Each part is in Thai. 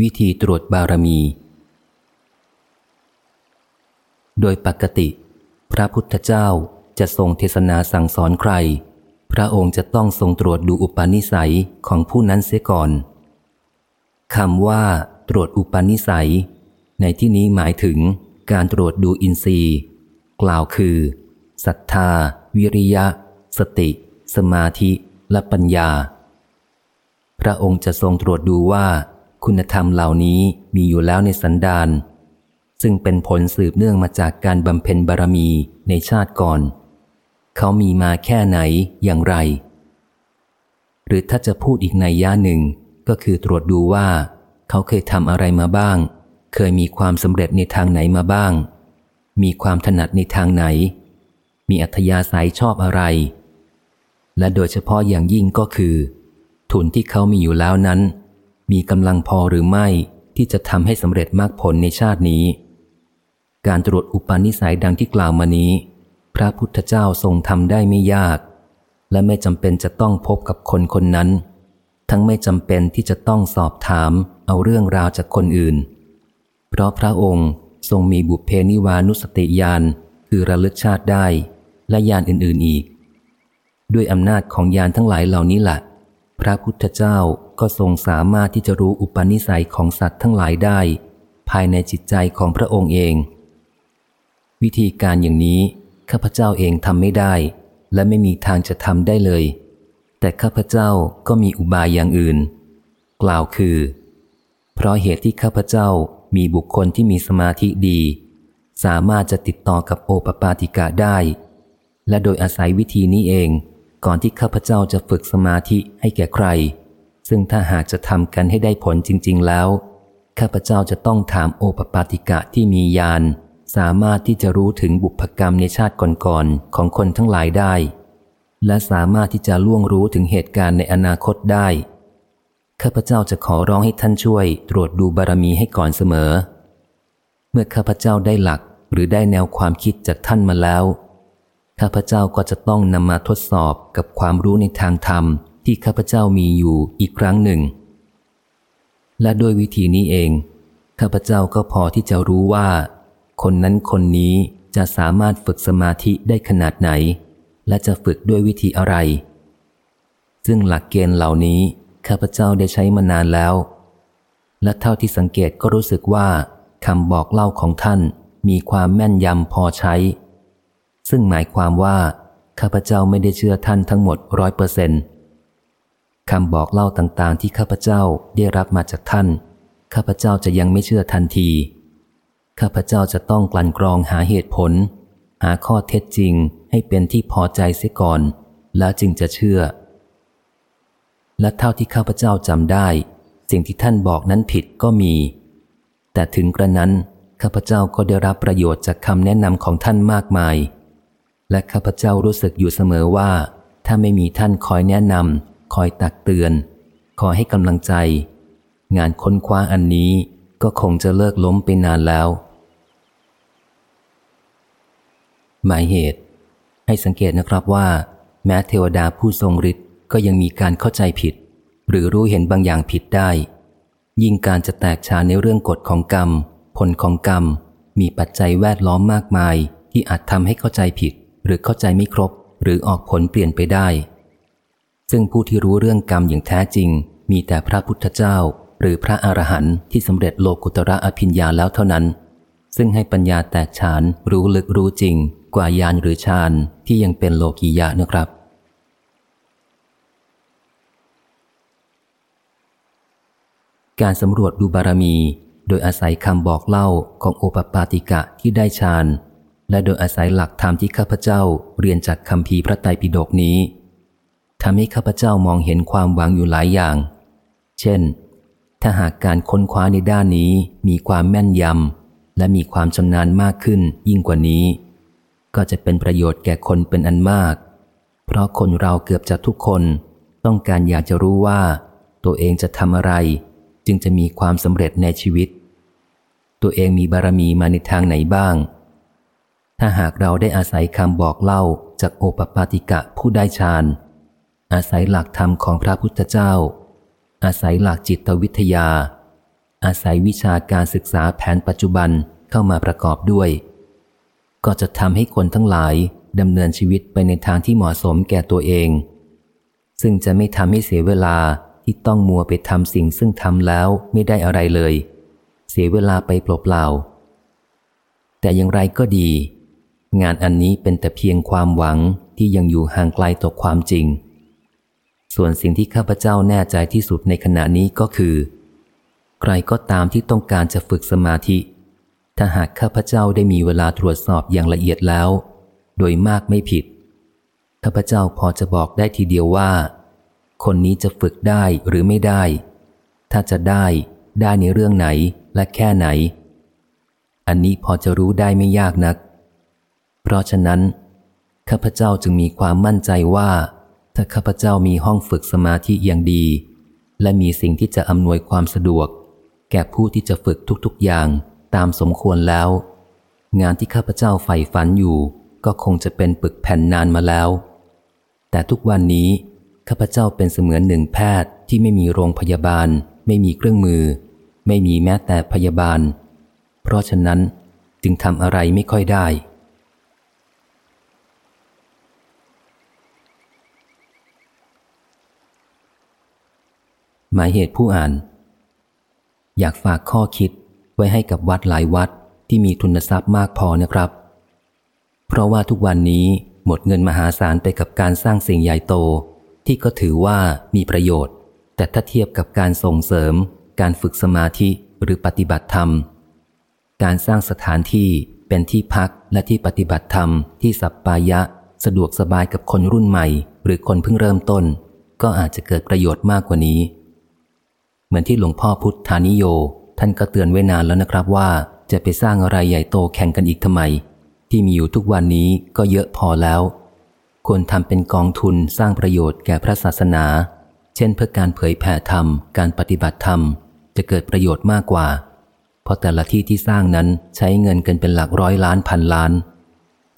วิธีตรวจบารมี โดยปกติ พระพุทธเจ้าจะทรงเทศนาสั่งสอนใคร พระองค์จะต้องทรงตรวจดูอุปนิสัยของผู้นั้นเสียก่อนคำว่า ตรวจอุปนิสัย ในที่นี้หมายถึงการตรวจดูอินทรีย์ กล่าวคือศรัทธา วิริยะ สติ สมาธิและปัญญา พระองค์จะทรงตรวจดูว่า คุณธรรมเหล่านี้มีอยู่แล้วในสันดานซึ่งเป็นผลสืบเนื่องมาจากการบำเพ็ญบารมีในชาติก่อน เขามีมาแค่ไหนอย่างไร หรือถ้าจะพูดอีกในย่าหนึ่งก็คือตรวจดูว่า เขาเคยทำอะไรมาบ้าง เคยมีความสำเร็จในทางไหนมาบ้าง มีความถนัดในทางไหน มีอัธยาศัยชอบอะไร และโดยเฉพาะอย่างยิ่งก็คือ ทุนที่เขามีอยู่แล้วนั้น มีกำลังพอหรือไม่ที่จะทำให้สำเร็จมากผลในชาตินี้ การตรวจอุปนิสัยดังที่กล่าวมานี้ พระพุทธเจ้าทรงทำได้ไม่ยาก และไม่จำเป็นจะต้องพบกับคนคนนั้น ทั้งไม่จำเป็นที่จะต้องสอบถามเอาเรื่องราวจากคนอื่น เพราะพระองค์ทรงมีบุพเพนิวานุสติญาณคือระลึกชาติได้และญาณอื่น ๆอีก ด้วยอำนาจของญาณทั้งหลายเหล่านี้แหละพระพุทธเจ้า ก็ทรงสามารถที่จะรู้อุปนิสัยของสัตว์ทั้งหลายได้ ภายในจิตใจของพระองค์เอง วิธีการอย่างนี้ข้าพเจ้าเองทำไม่ได้ และไม่มีทางจะทำได้เลย แต่ข้าพเจ้าก็มีอุบายอย่างอื่น กล่าวคือ เพราะเหตุที่ข้าพเจ้ามีบุคคลที่มีสมาธิดี สามารถจะติดต่อกับโอปปาติกะได้ และโดยอาศัยวิธีนี้เอง ก่อนที่ข้าพเจ้าจะฝึกสมาธิให้แก่ใคร ซึ่งถ้าหากจะทำกันให้ได้ผลจริง ๆ แล้ว ข้าพเจ้าจะต้องถามโอปปาติกะที่มียาน สามารถที่จะรู้ถึงบุพกรรมในชาติก่อนๆของคนทั้งหลายได้ และสามารถที่จะล่วงรู้ถึงเหตุการณ์ในอนาคตได้ ข้าพเจ้าจะขอร้องให้ท่านช่วย ตรวจดูบารมีให้ก่อนเสมอ เมื่อข้าพเจ้าได้หลักหรือได้แนวความคิดจากท่านมาแล้ว ข้าพเจ้าก็จะต้องนำมาทดสอบกับความรู้ในทางธรรม ที่ข้าพเจ้ามีอยู่อีกครั้งหนึ่ง และด้วยวิธีนี้เอง ข้าพเจ้าก็พอที่จะรู้ว่า คนนั้นคนนี้จะสามารถฝึกสมาธิได้ขนาดไหน และจะฝึกด้วยวิธีอะไร ซึ่งหลักเกณฑ์เหล่านี้ข้าพเจ้าได้ใช้มานานแล้ว และเท่าที่สังเกตก็รู้สึกว่าคำบอกเล่าของท่านมีความแม่นยำพอใช้ ซึ่งหมายความว่าข้าพเจ้าไม่ได้เชื่อท่านทั้งหมดร้อยเปอร์เซนต์ คำบอกเล่าต่างๆ ที่ข้าพเจ้าได้รับมาจากท่าน ข้าพเจ้าจะยังไม่เชื่อทันที ข้าพเจ้าจะต้องกลั่นกรองหาเหตุผล หาข้อเท็จจริงให้เป็นที่พอใจเสียก่อน แล้วจึงจะเชื่อ และเท่าที่ข้าพเจ้าจำได้ สิ่งที่ท่านบอกนั้นผิดก็มี แต่ถึงกระนั้นข้าพเจ้าก็ได้รับประโยชน์จากคำแนะนำของท่านมากมาย และข้าพเจ้ารู้สึกอยู่เสมอว่า ถ้าไม่มีท่านคอยแนะนำ คอยตักเตือน คอยให้กำลังใจ งานค้นคว้าอันนี้ก็คงจะเลิกล้มไปนานแล้ว หมายเหตุ ให้สังเกตนะครับว่า แม้เทวดาผู้ทรงฤทธิ์ก็ยังมีการเข้าใจผิด หรือรู้เห็นบางอย่างผิดได้ ยิ่งการจะแตกฉานในเรื่องกฎของกรรม ผลของกรรม มีปัจจัยแวดล้อมมากมายที่อาจทำให้เข้าใจผิด หรือเข้าใจไม่ครบ หรือออกผลเปลี่ยนไปได้ ซึ่งผู้ที่รู้เรื่องกรรมอย่างแท้จริง มีแต่พระพุทธเจ้า หรือพระอรหันต์ที่สำเร็จโลกุตระอภิญญาแล้วเท่านั้น ซึ่งให้ปัญญาแตกฉานรู้ลึกรู้จริง กว่ายานหรือฌานที่ยังเป็นโลกียะนะครับการสำรวจดูบารมี โดยอาศัยคำบอกเล่าของโอปปาติกะที่ได้ฌาน และโดยอาศัยหลักธรรมที่ข้าพเจ้าเรียนจากคำพีพระไตรปิฎกนี้ ทำให้ข้าพเจ้ามองเห็นความหวังอยู่หลายอย่าง เช่น ถ้าหากการค้นคว้าในด้านนี้มีความแม่นยำและมีความชำนาญมากขึ้นยิ่งกว่านี้ ก็จะเป็นประโยชน์แก่คนเป็นอันมาก เพราะคนเราเกือบจะทุกคนต้องการอยากจะรู้ว่า ตัวเองจะทำอะไร จึงจะมีความสำเร็จในชีวิต ตัวเองมีบารมีมาในทางไหนบ้าง ถ้าหากเราได้อาศัยคำบอกเล่าจากโอปปาติกะผู้ได้ฌาน อาศัยหลักธรรมของพระพุทธเจ้า อาศัยหลักจิตวิทยา อาศัยวิชาการศึกษาแผนปัจจุบันเข้ามาประกอบด้วย ก็จะทำให้คนทั้งหลายดำเนินชีวิตไปในทางที่เหมาะสมแก่ตัวเอง ซึ่งจะไม่ทำให้เสียเวลาที่ต้องมัวไปทำสิ่งซึ่งทำแล้วไม่ได้อะไรเลย เสียเวลาไปเปล่าๆแต่อย่างไรก็ดี งานอันนี้เป็นแต่เพียงความหวังที่ยังอยู่ห่างไกลต่อความจริง ส่วนสิ่งที่ข้าพเจ้าแน่ใจที่สุดในขณะนี้ก็คือ ใครก็ตามที่ต้องการจะฝึกสมาธิ ถ้าหากข้าพเจ้าได้มีเวลาตรวจสอบอย่างละเอียดแล้ว โดยมากไม่ผิด ข้าพเจ้าพอจะบอกได้ทีเดียวว่า คนนี้จะฝึกได้หรือไม่ได้ ถ้าจะได้ได้ในเรื่องไหนและแค่ไหน อันนี้พอจะรู้ได้ไม่ยากนัก เพราะฉะนั้นข้าพเจ้าจึงมีความมั่นใจว่า ถ้าข้าพเจ้ามีห้องฝึกสมาธิอย่างดี และมีสิ่งที่จะอำนวยความสะดวก แก่ผู้ที่จะฝึกทุกๆอย่างตามสมควรแล้ว งานที่ข้าพเจ้าใฝ่ฝันอยู่ ก็คงจะเป็นปึกแผ่นนานมาแล้ว แต่ทุกวันนี้ข้าพเจ้าเป็นเสมือนหนึ่งแพทย์ที่ไม่มีโรงพยาบาล ไม่มีเครื่องมือ ไม่มีแม้แต่พยาบาล เพราะฉะนั้นจึงทำอะไรไม่ค่อยได้ หมายเหตุผู้อ่าน อยากฝากข้อคิดไว้ให้กับวัดหลายวัดที่มีทุนทรัพย์มากพอนะครับ เพราะว่าทุกวันนี้หมดเงินมหาศาลไปกับการสร้างสิ่งใหญ่โต ที่ก็ถือว่ามีประโยชน์ แต่ถ้าเทียบกับการส่งเสริม การฝึกสมาธิหรือปฏิบัติธรรม การสร้างสถานที่เป็นที่พักและที่ปฏิบัติธรรมที่สัปปายะ สะดวกสบายกับคนรุ่นใหม่ หรือคนเพิ่งเริ่มต้น ก็อาจจะเกิดประโยชน์มากกว่านี้ เหมือนที่หลวงพ่อพุทธานิโย ท่านก็เตือนไว้นานแล้วนะครับว่า จะไปสร้างอะไรใหญ่โตแข่งกันอีกทำไม ที่มีอยู่ทุกวันนี้ก็เยอะพอแล้ว ควรทำเป็นกองทุนสร้างประโยชน์แก่พระศาสนา เช่น เพื่อการเผยแผ่ธรรม การปฏิบัติธรรม จะเกิดประโยชน์มากกว่า เพราะแต่ละที่ที่สร้างนั้นใช้เงินกันเป็นหลักร้อยล้านพันล้าน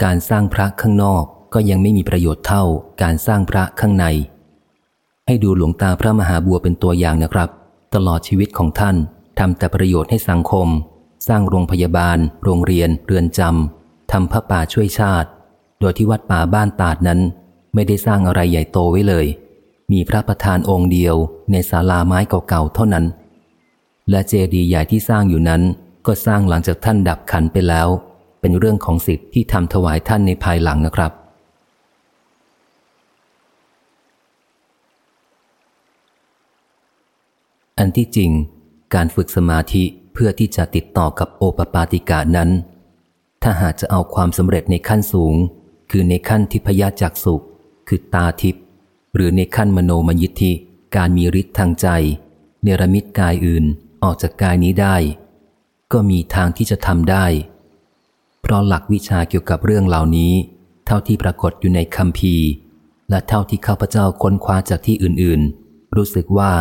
การสร้างพระข้างนอกก็ยังไม่มีประโยชน์เท่าการสร้างพระข้างใน ให้ดูหลวงตาพระมหาบัวเป็นตัวอย่างนะครับ ตลอดชีวิตของท่านทำแต่ประโยชน์ให้สังคม สร้างโรงพยาบาล โรงเรียน เรือนจำทำพระป่าช่วยชาติ โดยที่วัดป่าบ้านตาดนั้น ไม่ได้สร้างอะไรใหญ่โตไว้เลย มีพระประธานองค์เดียวในศาลาไม้เก่าๆเท่านั้น และเจดีย์ใหญ่ที่สร้างอยู่นั้น ก็สร้างหลังจากท่านดับขันไปแล้ว เป็นเรื่องของสิทธิ์ที่ทำถวายท่านในภายหลังนะครับ อันที่จริง การฝึกสมาธิเพื่อที่จะติดต่อกับโอปปาติกานั้น ถ้าหากจะเอาความสำเร็จในขั้นสูง คือในขั้นทิพยจักสุคือตาทิพหรือในขั้นมโนมยิทธิการมีฤทธิ์ทางใจ เนรมิตกายอื่นออกจากกายนี้ได้ ก็มีทางที่จะทำได้ เพราะหลักวิชาเกี่ยวกับเรื่องเหล่านี้ เท่าที่ปรากฏอยู่ในคำพีและเท่าที่ข้าพเจ้าค้นคว้าจากที่อื่นๆ รู้สึกว่า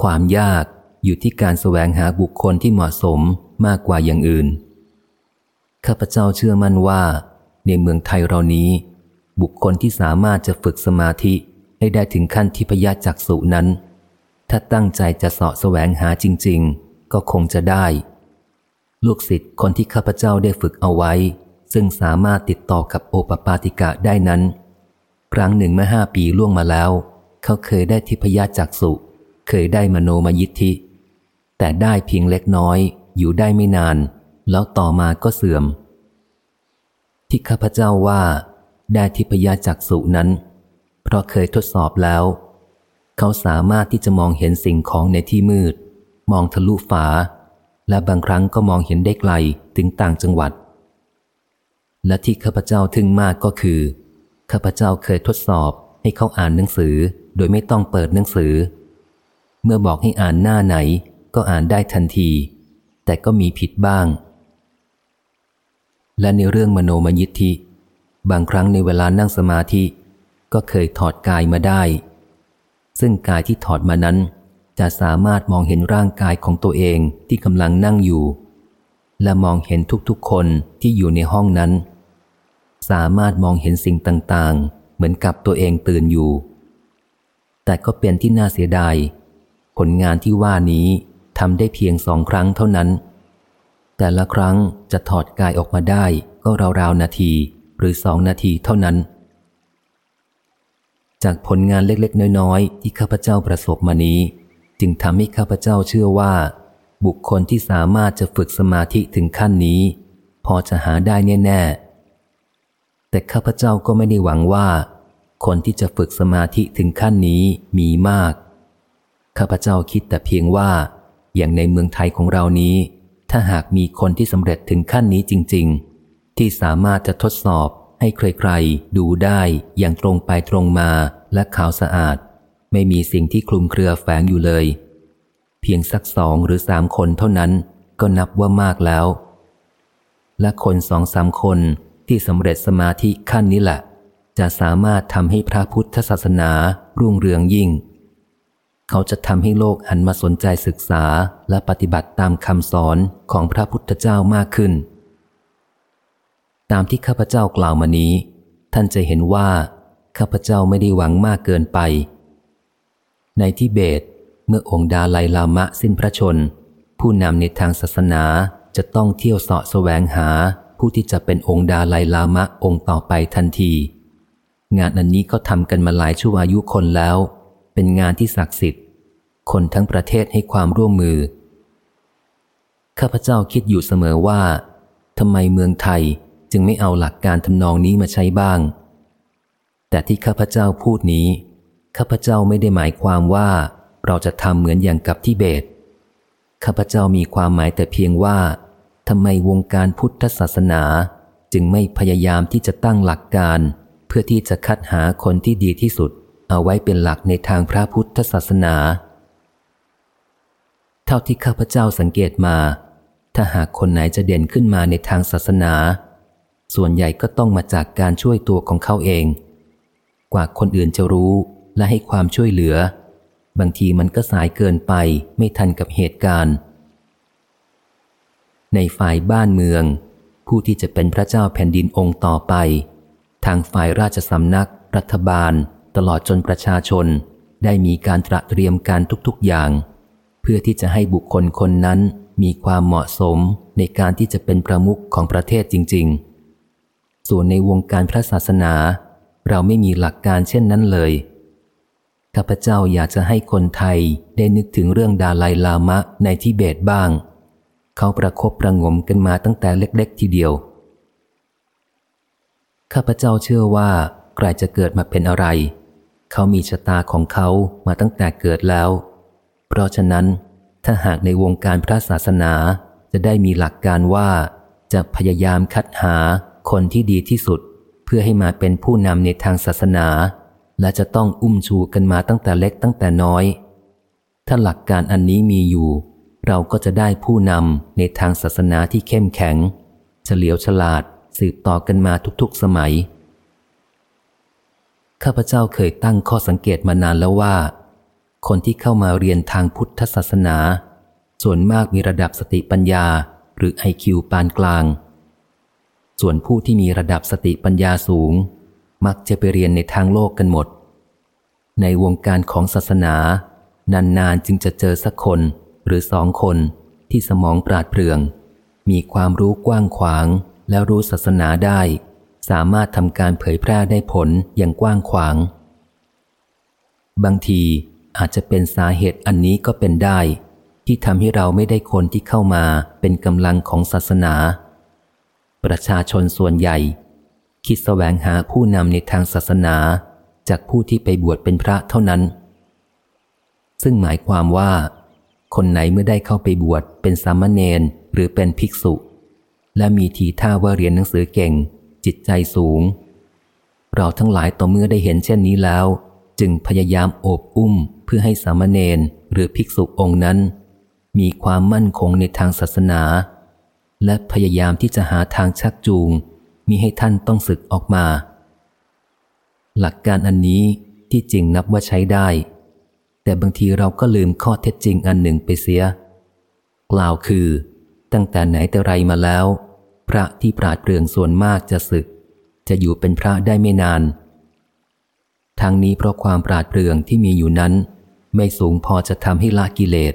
ความยากอยู่ที่การแสวงหาบุคคลที่เหมาะสมมากกว่าอย่างอื่น ข้าพเจ้าเชื่อมั่นว่า ในเมืองไทยเรานี้ บุคคลที่สามารถจะฝึกสมาธิให้ได้ถึงขั้นที่พยาจักสุนั้น ถ้าตั้งใจจะเสาะแสวงหาจริง ๆ ก็คงจะได้ ลูกศิษย์คนที่ข้าพเจ้าได้ฝึกเอาไว้ ซึ่งสามารถติดต่อกับโอปปาติกะได้นั้น ครั้งหนึ่งเมื่อห้าปีล่วงมาแล้ว เขาเคยได้ทิพยจักสุ เคยได้มโนมยิทธิ แต่ได้เพียงเล็กน้อย อยู่ได้ไม่นาน แล้วต่อมาก็เสื่อม ที่ข้าพเจ้าว่า ได้ทิพยาจักสุนั้น เพราะเคยทดสอบแล้ว เขาสามารถที่จะมองเห็นสิ่งของในที่มืด มองทะลุฝา และบางครั้งก็มองเห็นได้ไกลถึงต่างจังหวัด และที่ข้าพเจ้าทึ่งมากก็คือข้าพเจ้าเคยทดสอบให้เขาอ่านหนังสือโดยไม่ต้องเปิดหนังสือ เมื่อบอกให้อ่านหน้าไหน ก็อ่านได้ทันที แต่ก็มีผิดบ้าง และในเรื่องมโนมยิทธิ บางครั้งในเวลานั่งสมาธิ ก็เคยถอดกายมาได้ ซึ่งกายที่ถอดมานั้น จะสามารถมองเห็นร่างกายของตัวเองที่กำลังนั่งอยู่ และมองเห็นทุกๆคนที่อยู่ในห้องนั้น สามารถมองเห็นสิ่งต่างๆ เหมือนกับตัวเองตื่นอยู่ แต่ก็เป็นที่น่าเสียดาย ผลงานที่ว่านี้ทำได้เพียงสองครั้งเท่านั้น แต่ละครั้งจะถอดกายออกมาได้ก็ราวๆนาทีหรือสองนาทีเท่านั้น จากผลงานเล็กๆ น้อยๆ ที่ข้าพเจ้าประสบมานี้ จึงทำให้ข้าพเจ้าเชื่อว่า บุคคลที่สามารถจะฝึกสมาธิถึงขั้นนี้ พอจะหาได้แน่ๆ แต่ข้าพเจ้าก็ไม่ได้หวังว่า คนที่จะฝึกสมาธิถึงขั้นนี้มีมาก ข้าพเจ้าคิดแต่เพียงว่า อย่างในเมืองไทยของเรานี้ ถ้าหากมีคนที่สำเร็จถึงขั้นนี้จริง ๆ ที่สามารถจะทดสอบให้ใครๆ ดูได้อย่างตรงไปตรงมาและขาวสะอาด ไม่มีสิ่งที่คลุมเครือแฝงอยู่เลย เพียงสักสองหรือสามคนเท่านั้นก็นับว่ามากแล้ว และคนสองสามคนที่สำเร็จสมาธิขั้นนี้แหละ จะสามารถทำให้พระพุทธศาสนารุ่งเรืองยิ่ง เขาจะทำให้โลกหันมาสนใจศึกษาและปฏิบัติตามคำสอนของพระพุทธเจ้ามากขึ้น ตามที่ข้าพเจ้ากล่าวมานี้ ท่านจะเห็นว่า ข้าพเจ้าไม่ได้หวังมากเกินไป ในทิเบต เมื่อองค์ดาไลลามะสิ้นพระชน ผู้นำในทางศาสนาจะต้องเที่ยวเสาะแสวงหาผู้ที่จะเป็นองค์ดาไลลามะองค์ต่อไปทันที งานอันนี้ก็ทำกันมาหลายชั่วอายุคนแล้ว เป็นงานที่ศักดิ์สิทธิ คนทั้งประเทศให้ความร่วมมือ ข้าพเจ้าคิดอยู่เสมอว่าทำไมเมืองไทยจึงไม่เอาหลักการทำนองนี้มาใช้บ้าง แต่ที่ข้าพเจ้าพูดนี้ ข้าพเจ้าไม่ได้หมายความว่าเราจะทำเหมือนอย่างกับที่เบต ข้าพเจ้ามีความหมายแต่เพียงว่าทำไมวงการพุทธศาสนา จึงไม่พยายามที่จะตั้งหลักการ เพื่อที่จะคัดหาคนที่ดีที่สุด เอาไว้เป็นหลักในทางพระพุทธศาสนา ท่าที่ข้าพเจ้าสังเกตมา ถ้าหากคนไหนจะเด่นขึ้นมาในทางศาสนา ส่วนใหญ่ก็ต้องมาจากการช่วยตัวของเขาเอง กว่าคนอื่นจะรู้และให้ความช่วยเหลือ บางทีมันก็สายเกินไปไม่ทันกับเหตุการณ์ ในฝ่ายบ้านเมือง ผู้ที่จะเป็นพระเจ้าแผ่นดินองค์ต่อไป ทางฝ่ายราชสำนัก รัฐบาล ตลอดจนประชาชน ได้มีการตระเตรียมการทุกๆอย่าง เพื่อที่จะให้บุคคลคนนั้นมีความเหมาะสมในการที่จะเป็นประมุขของประเทศจริง ๆ ส่วนในวงการพระศาสนา เราไม่มีหลักการเช่นนั้นเลย ข้าพเจ้าอยากจะให้คนไทยได้นึกถึงเรื่องดาลายลามะในทิเบตบ้าง เขาประครบประงมกันมาตั้งแต่เล็ก ๆ ทีเดียว ข้าพเจ้าเชื่อว่าใครจะเกิดมาเป็นอะไร เขามีชะตาของเขามาตั้งแต่เกิดแล้ว เพราะฉะนั้น ถ้าหากในวงการพระศาสนาจะได้มีหลักการว่า จะพยายามคัดหาคนที่ดีที่สุด เพื่อให้มาเป็นผู้นำในทางศาสนา และจะต้องอุ้มชูกันมาตั้งแต่เล็กตั้งแต่น้อย ถ้าหลักการอันนี้มีอยู่ เราก็จะได้ผู้นำในทางศาสนาที่เข้มแข็ง เฉลียวฉลาดสืบต่อกันมาทุกๆสมัย ข้าพเจ้าเคยตั้งข้อสังเกตมานานแล้วว่า คนที่เข้ามาเรียนทางพุทธศาสนา ส่วนมากมีระดับสติปัญญาหรือไอคิวปานกลาง ส่วนผู้ที่มีระดับสติปัญญาสูง มักจะไปเรียนในทางโลกกันหมด ในวงการของศาสนา นานๆจึงจะเจอสักคนหรือสองคนที่สมองปราดเปรื่อง มีความรู้กว้างขวางแล้วรู้ศาสนาได้ สามารถทำการเผยแพร่ได้ผลอย่างกว้างขวาง บางที อาจจะเป็นสาเหตุอันนี้ก็เป็นได้ ที่ทำให้เราไม่ได้คนที่เข้ามาเป็นกำลังของศาสนา ประชาชนส่วนใหญ่ คิดแสวงหาผู้นำในทางศาสนาจากผู้ที่ไปบวชเป็นพระเท่านั้น ซึ่งหมายความว่า คนไหนเมื่อได้เข้าไปบวชเป็นสามเณรหรือเป็นภิกษุ และมีทีท่าว่าเรียนหนังสือเก่ง จิตใจสูง เราทั้งหลายต่อเมื่อได้เห็นเช่นนี้แล้ว จึงพยายามโอบอุ้มเพื่อให้สามเณรหรือภิกษุองค์นั้น มีความมั่นคงในทางศาสนา และพยายามที่จะหาทางชักจูง มิให้ท่านต้องศึกออกมา หลักการอันนี้ที่จริงนับว่าใช้ได้ แต่บางทีเราก็ลืมข้อเท็จจริงอันหนึ่งไปเสีย กล่าวคือ ตั้งแต่ไหนแต่ไรมาแล้ว พระที่ปราดเปรื่องส่วนมากจะศึก จะอยู่เป็นพระได้ไม่นาน ทางนี้เพราะความปราดเปรื่องที่มีอยู่นั้น ไม่สูงพอจะทำให้ละกิเลส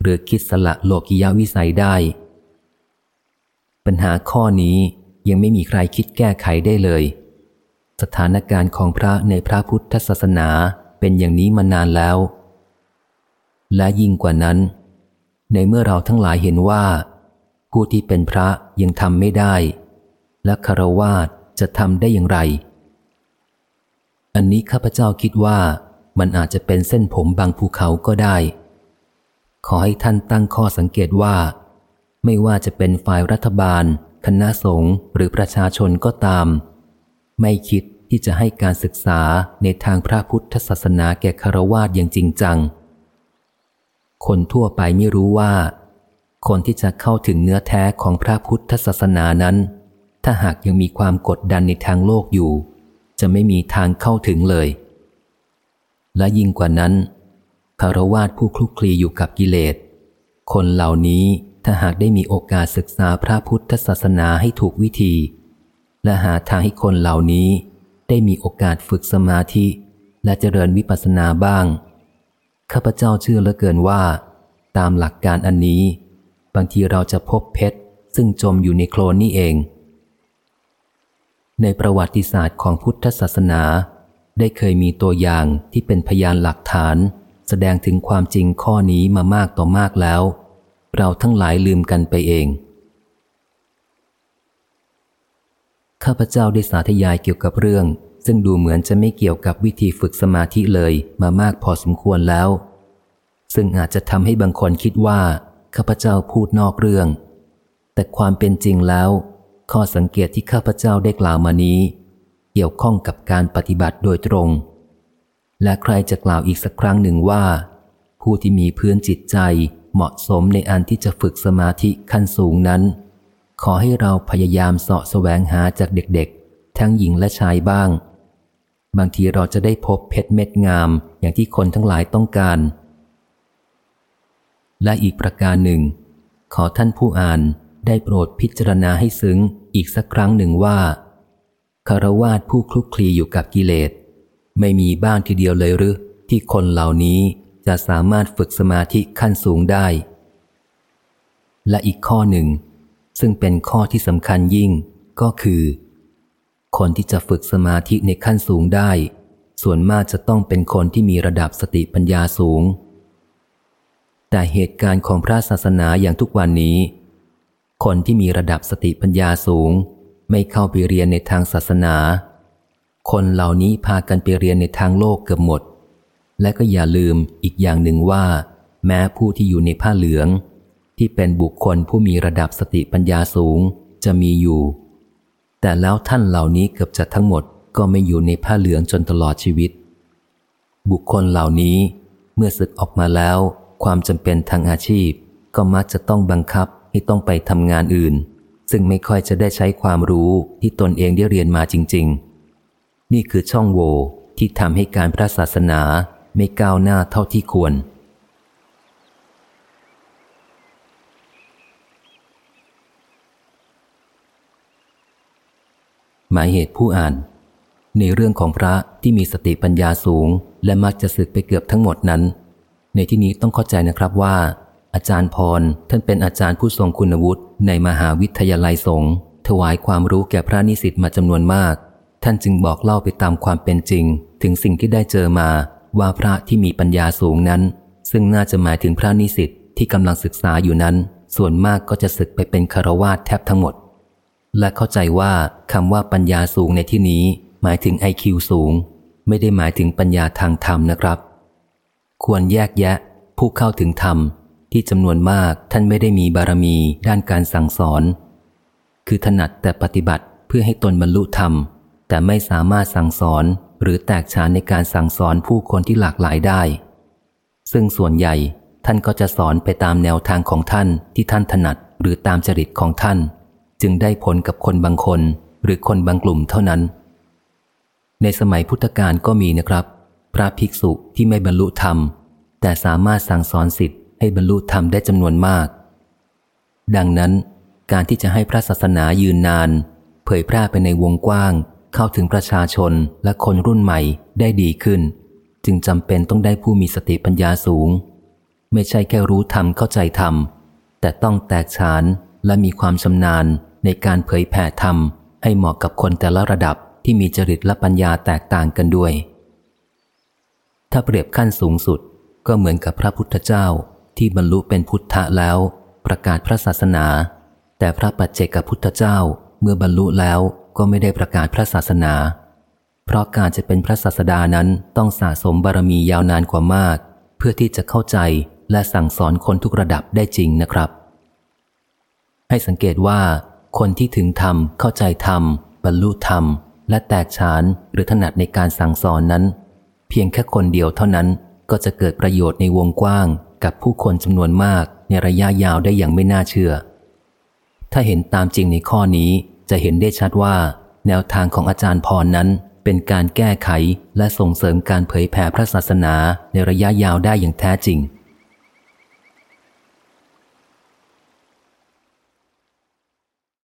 หรือคิดสละโลกิยาวิสัยได้ ปัญหาข้อนี้ยังไม่มีใครคิดแก้ไขได้เลย สถานการณ์ของพระในพระพุทธศาสนาเป็นอย่างนี้มานานแล้ว และยิ่งกว่านั้น ในเมื่อเราทั้งหลายเห็นว่า ผู้ที่เป็นพระยังทำไม่ได้ และคารวาสจะทำได้อย่างไร อันนี้ข้าพเจ้าคิดว่ามันอาจจะเป็นเส้นผมบางภูเขาก็ได้ ขอให้ท่านตั้งข้อสังเกตว่า ไม่ว่าจะเป็นฝ่ายรัฐบาล คณะสงฆ์หรือประชาชนก็ตาม ไม่คิดที่จะให้การศึกษาในทางพระพุทธศาสนาแก่คารวาสอย่างจริงจัง คนทั่วไปไม่รู้ว่า คนที่จะเข้าถึงเนื้อแท้ของพระพุทธศาสนานั้น ถ้าหากยังมีความกดดันในทางโลกอยู่ จะไม่มีทางเข้าถึงเลย และยิ่งกว่านั้นคารวาสผู้คลุกคลีอยู่กับกิเลส คนเหล่านี้ถ้าหากได้มีโอกาสศึกษาพระพุทธศาสนาให้ถูกวิธี และหาทางให้คนเหล่านี้ได้มีโอกาสฝึกสมาธิ และเจริญวิปัสสนาบ้าง ข้าพเจ้าเชื่อเหลือเกินว่า ตามหลักการอันนี้ บางทีเราจะพบเพชรซึ่งจมอยู่ในโคลนนี่เอง ในประวัติศาสตร์ของพุทธศาสนา ได้เคยมีตัวอย่างที่เป็นพยานหลักฐาน แสดงถึงความจริงข้อนี้มามากต่อมากแล้ว เราทั้งหลายลืมกันไปเอง ข้าพเจ้าได้สาธยายเกี่ยวกับเรื่อง ซึ่งดูเหมือนจะไม่เกี่ยวกับวิธีฝึกสมาธิเลยมามากพอสมควรแล้ว ซึ่งอาจจะทำให้บางคนคิดว่าข้าพเจ้าพูดนอกเรื่อง แต่ความเป็นจริงแล้ว ข้อสังเกตที่ข้าพเจ้าได้กล่าวมานี้ เกี่ยวข้องกับการปฏิบัติโดยตรง และใครจะกล่าวอีกสักครั้งหนึ่งว่า ผู้ที่มีพื้นจิตใจเหมาะสมในอันที่จะฝึกสมาธิขั้นสูงนั้น ขอให้เราพยายามเสาะแสวงหาจากเด็กๆ ทั้งหญิงและชายบ้าง บางทีเราจะได้พบเพชรเม็ดงามอย่างที่คนทั้งหลายต้องการ และอีกประการหนึ่ง ขอท่านผู้อ่าน ได้โปรดพิจารณาให้ซึ้งอีกสักครั้งหนึ่งว่าคารวาสผู้คลุกคลีอยู่กับกิเลส ไม่มีบ้างทีเดียวเลยหรือ ที่คนเหล่านี้จะสามารถฝึกสมาธิขั้นสูงได้ และอีกข้อหนึ่ง ซึ่งเป็นข้อที่สำคัญยิ่งก็คือ คนที่จะฝึกสมาธิในขั้นสูงได้ ส่วนมากจะต้องเป็นคนที่มีระดับสติปัญญาสูง แต่เหตุการณ์ของพระศาสนาอย่างทุกวันนี้ คนที่มีระดับสติปัญญาสูง ไม่เข้าไปเรียนในทางศาสนา คนเหล่านี้พากันไปเรียนในทางโลกเกือบหมด และก็อย่าลืมอีกอย่างหนึ่งว่า แม้ผู้ที่อยู่ในผ้าเหลือง ที่เป็นบุคคลผู้มีระดับสติปัญญาสูงจะมีอยู่ แต่แล้วท่านเหล่านี้เกือบจะทั้งหมดก็ไม่อยู่ในผ้าเหลืองจนตลอดชีวิต บุคคลเหล่านี้เมื่อศึกออกมาแล้ว ความจำเป็นทางอาชีพก็มักจะต้องบังคับ ให้ต้องไปทำงานอื่น ซึ่งไม่ค่อยจะได้ใช้ความรู้ที่ตนเองได้เรียนมาจริง ๆ นี่คือช่องโหว่ที่ทำให้การพระศาสนาไม่ก้าวหน้าเท่าที่ควร หมายเหตุผู้อ่าน ในเรื่องของพระที่มีสติปัญญาสูง และมักจะสึกไปเกือบทั้งหมดนั้น ในที่นี้ต้องเข้าใจนะครับว่า อาจารย์พรท่านเป็นอาจารย์ผู้ทรงคุณวุฒิในมหาวิทยาลัยสงฆ์ถวายความรู้แก่พระนิสิตมาจำนวนมาก ท่านจึงบอกเล่าไปตามความเป็นจริง ถึงสิ่งที่ได้เจอมาว่าพระที่มีปัญญาสูงนั้น ซึ่งน่าจะหมายถึงพระนิสิตที่กำลังศึกษาอยู่นั้น ส่วนมากก็จะศึกไปเป็นคารวาสแทบทั้งหมด และเข้าใจว่าคำว่าปัญญาสูงในที่นี้ หมายถึงไอคิวสูง ไม่ได้หมายถึงปัญญาทางธรรมนะครับ ควรแยกแยะ ผู้เข้าถึงธรรม ที่จำนวนมากท่านไม่ได้มีบารมีด้านการสั่งสอน คือถนัดแต่ปฏิบัติเพื่อให้ตนบรรลุธรรม แต่ไม่สามารถสั่งสอนหรือแตกฉานในการสั่งสอนผู้คนที่หลากหลายได้ ซึ่งส่วนใหญ่ท่านก็จะสอนไปตามแนวทางของท่านที่ท่านถนัดหรือตามจริตของท่าน จึงได้ผลกับคนบางคน หรือคนบางกลุ่มเท่านั้น ในสมัยพุทธกาลก็มีนะครับ พระภิกษุที่ไม่บรรลุธรรม แต่สามารถสั่งสอนสิทธิ ให้บรรลุธรรมได้จำนวนมาก ดังนั้น การที่จะให้พระศาสนายืนนาน เผยแพร่ไปในวงกว้าง เข้าถึงประชาชนและคนรุ่นใหม่ได้ดีขึ้น จึงจำเป็นต้องได้ผู้มีสติปัญญาสูง ไม่ใช่แค่รู้ธรรมเข้าใจธรรม แต่ต้องแตกฉานและมีความชำนาญในการเผยแผ่ธรรม ให้เหมาะกับคนแต่ละระดับที่มีจริตและปัญญาแตกต่างกันด้วย ถ้าเปรียบขั้นสูงสุดก็เหมือนกับพระพุทธเจ้า ที่บรรลุเป็นพุทธะแล้ว ประกาศพระศาสนา แต่พระปัจเจกพุทธเจ้าเมื่อบรรลุแล้วก็ไม่ได้ประกาศพระศาสนา เพราะการจะเป็นพระศาสดานั้นต้องสะสมบารมียาวนานกว่ามาก เพื่อที่จะเข้าใจและสั่งสอนคนทุกระดับได้จริงนะครับ ให้สังเกตว่าคนที่ถึงธรรมเข้าใจธรรม บรรลุธรรม และแตกฉานหรือถนัดในการสั่งสอนนั้น เพียงแค่คนเดียวเท่านั้นก็จะเกิดประโยชน์ในวงกว้าง กับผู้คนจำนวนมากในระยะยาวได้อย่างไม่น่าเชื่อ ถ้าเห็นตามจริงในข้อนี้จะเห็นได้ชัดว่า แนวทางของอาจารย์พรนั้นเป็นการแก้ไขและส่งเสริมการเผยแผ่พระศาสนาในระยะยาวได้อย่างแท้จริง